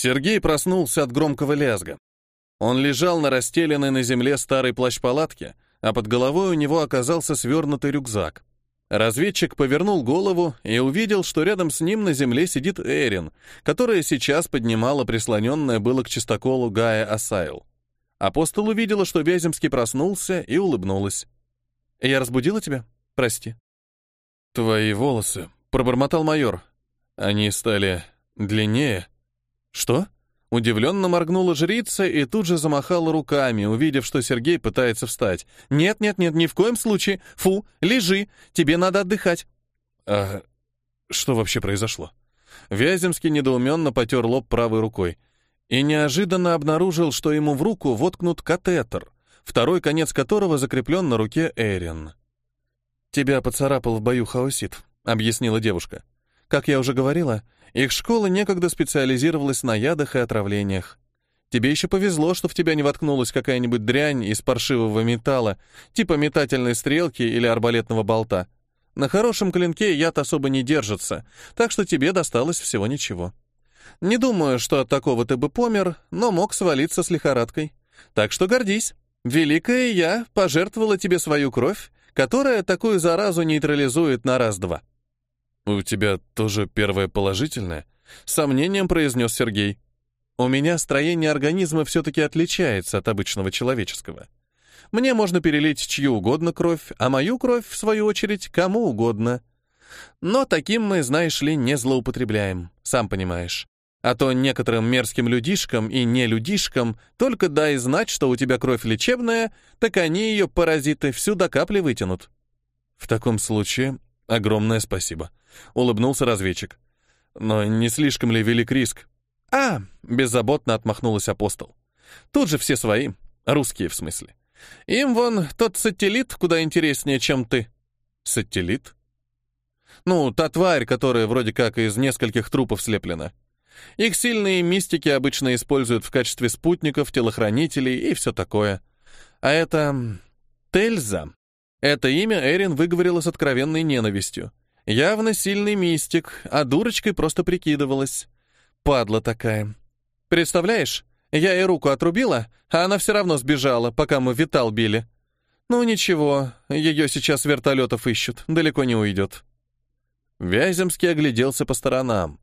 Сергей проснулся от громкого лязга. Он лежал на расстеленной на земле старой плащ-палатке, а под головой у него оказался свернутый рюкзак. Разведчик повернул голову и увидел, что рядом с ним на земле сидит Эрин, которая сейчас поднимала прислоненное было к чистоколу Гая Асайл. Апостол увидела, что Вяземский проснулся и улыбнулась. «Я разбудила тебя? Прости». «Твои волосы», — пробормотал майор. «Они стали длиннее». «Что?» Удивленно моргнула жрица и тут же замахала руками, увидев, что Сергей пытается встать. «Нет, нет, нет, ни в коем случае. Фу, лежи, тебе надо отдыхать». «А что вообще произошло?» Вяземский недоуменно потер лоб правой рукой и неожиданно обнаружил, что ему в руку воткнут катетер, второй конец которого закреплен на руке Эрин. «Тебя поцарапал в бою хаосит», — объяснила девушка. «Как я уже говорила, их школа некогда специализировалась на ядах и отравлениях. Тебе еще повезло, что в тебя не воткнулась какая-нибудь дрянь из паршивого металла, типа метательной стрелки или арбалетного болта. На хорошем клинке яд особо не держится, так что тебе досталось всего ничего. Не думаю, что от такого ты бы помер, но мог свалиться с лихорадкой. Так что гордись. Великая я пожертвовала тебе свою кровь, которая такую заразу нейтрализует на раз-два. «У тебя тоже первое положительное?» — сомнением произнес Сергей. «У меня строение организма все-таки отличается от обычного человеческого. Мне можно перелить чью угодно кровь, а мою кровь, в свою очередь, кому угодно. Но таким мы, знаешь ли, не злоупотребляем, сам понимаешь. А то некоторым мерзким людишкам и не людишкам только дай знать, что у тебя кровь лечебная, так они ее, паразиты, всю до капли вытянут. В таком случае огромное спасибо. Улыбнулся разведчик. Но не слишком ли велик риск? А, беззаботно отмахнулась апостол. Тут же все свои, русские в смысле. Им вон тот сателлит куда интереснее, чем ты. Сателлит? Ну, та тварь, которая вроде как из нескольких трупов слеплена. Их сильные мистики обычно используют в качестве спутников, телохранителей и все такое. А это... Тельза. Это имя Эрин выговорила с откровенной ненавистью. Явно сильный мистик, а дурочкой просто прикидывалась. Падла такая. Представляешь, я ей руку отрубила, а она все равно сбежала, пока мы витал били. Ну ничего, ее сейчас вертолетов ищут, далеко не уйдет. Вяземский огляделся по сторонам.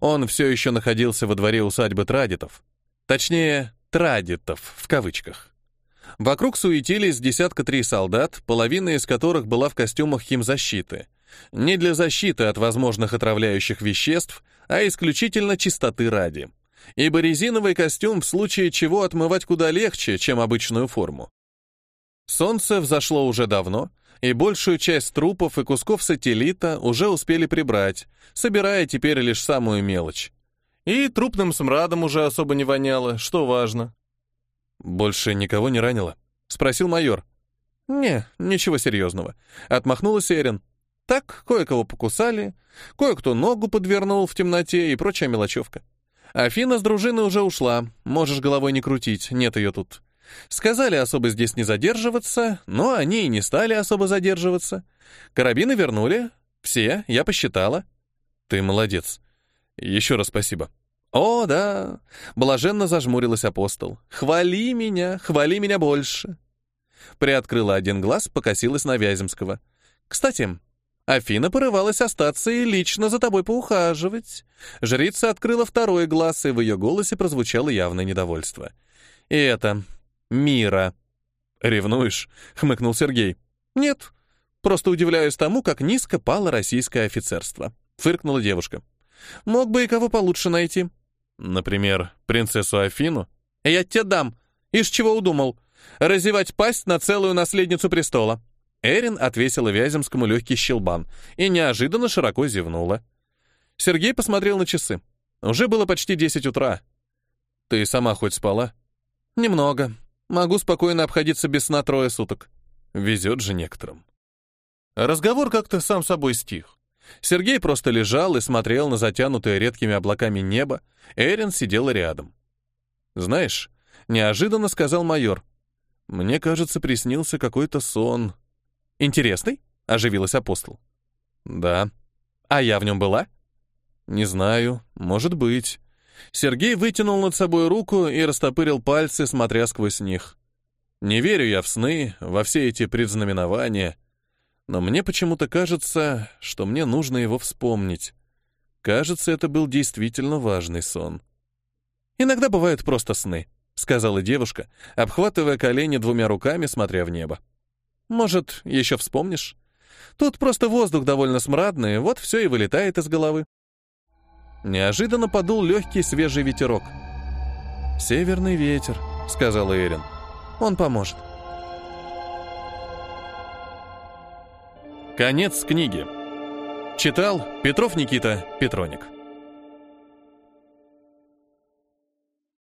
Он все еще находился во дворе усадьбы Традитов. Точнее, Традитов, в кавычках. Вокруг суетились десятка три солдат, половина из которых была в костюмах химзащиты. Не для защиты от возможных отравляющих веществ, а исключительно чистоты ради. Ибо резиновый костюм в случае чего отмывать куда легче, чем обычную форму. Солнце взошло уже давно, и большую часть трупов и кусков сателлита уже успели прибрать, собирая теперь лишь самую мелочь. И трупным смрадом уже особо не воняло, что важно. «Больше никого не ранило?» — спросил майор. «Не, ничего серьезного», — отмахнулась Эрин. «Так, кое-кого покусали, кое-кто ногу подвернул в темноте и прочая мелочевка. Афина с дружины уже ушла, можешь головой не крутить, нет ее тут. Сказали особо здесь не задерживаться, но они и не стали особо задерживаться. Карабины вернули. Все, я посчитала. Ты молодец. Еще раз спасибо. О, да. Блаженно зажмурилась апостол. Хвали меня, хвали меня больше. Приоткрыла один глаз, покосилась на Вяземского. Кстати, Афина порывалась остаться и лично за тобой поухаживать. Жрица открыла второй глаз, и в ее голосе прозвучало явное недовольство. И это, мира. «Ревнуешь?» — хмыкнул Сергей. «Нет, просто удивляюсь тому, как низко пало российское офицерство», — фыркнула девушка. «Мог бы и кого получше найти». «Например, принцессу Афину?» «Я тебе дам. Из чего удумал? Разевать пасть на целую наследницу престола». Эрин отвесила Вяземскому легкий щелбан и неожиданно широко зевнула. Сергей посмотрел на часы. Уже было почти десять утра. «Ты сама хоть спала?» «Немного», Могу спокойно обходиться без сна трое суток. Везет же некоторым. Разговор как-то сам собой стих. Сергей просто лежал и смотрел на затянутое редкими облаками небо. Эрин сидела рядом. «Знаешь», — неожиданно сказал майор, «мне кажется, приснился какой-то сон». «Интересный?» — оживилась апостол. «Да». «А я в нем была?» «Не знаю. Может быть. Сергей вытянул над собой руку и растопырил пальцы, смотря сквозь них. Не верю я в сны, во все эти предзнаменования, но мне почему-то кажется, что мне нужно его вспомнить. Кажется, это был действительно важный сон. Иногда бывают просто сны, сказала девушка, обхватывая колени двумя руками, смотря в небо. Может, еще вспомнишь? Тут просто воздух довольно смрадный, вот все и вылетает из головы. Неожиданно подул легкий свежий ветерок. «Северный ветер», — сказал Эрин. «Он поможет». Конец книги. Читал Петров Никита Петроник.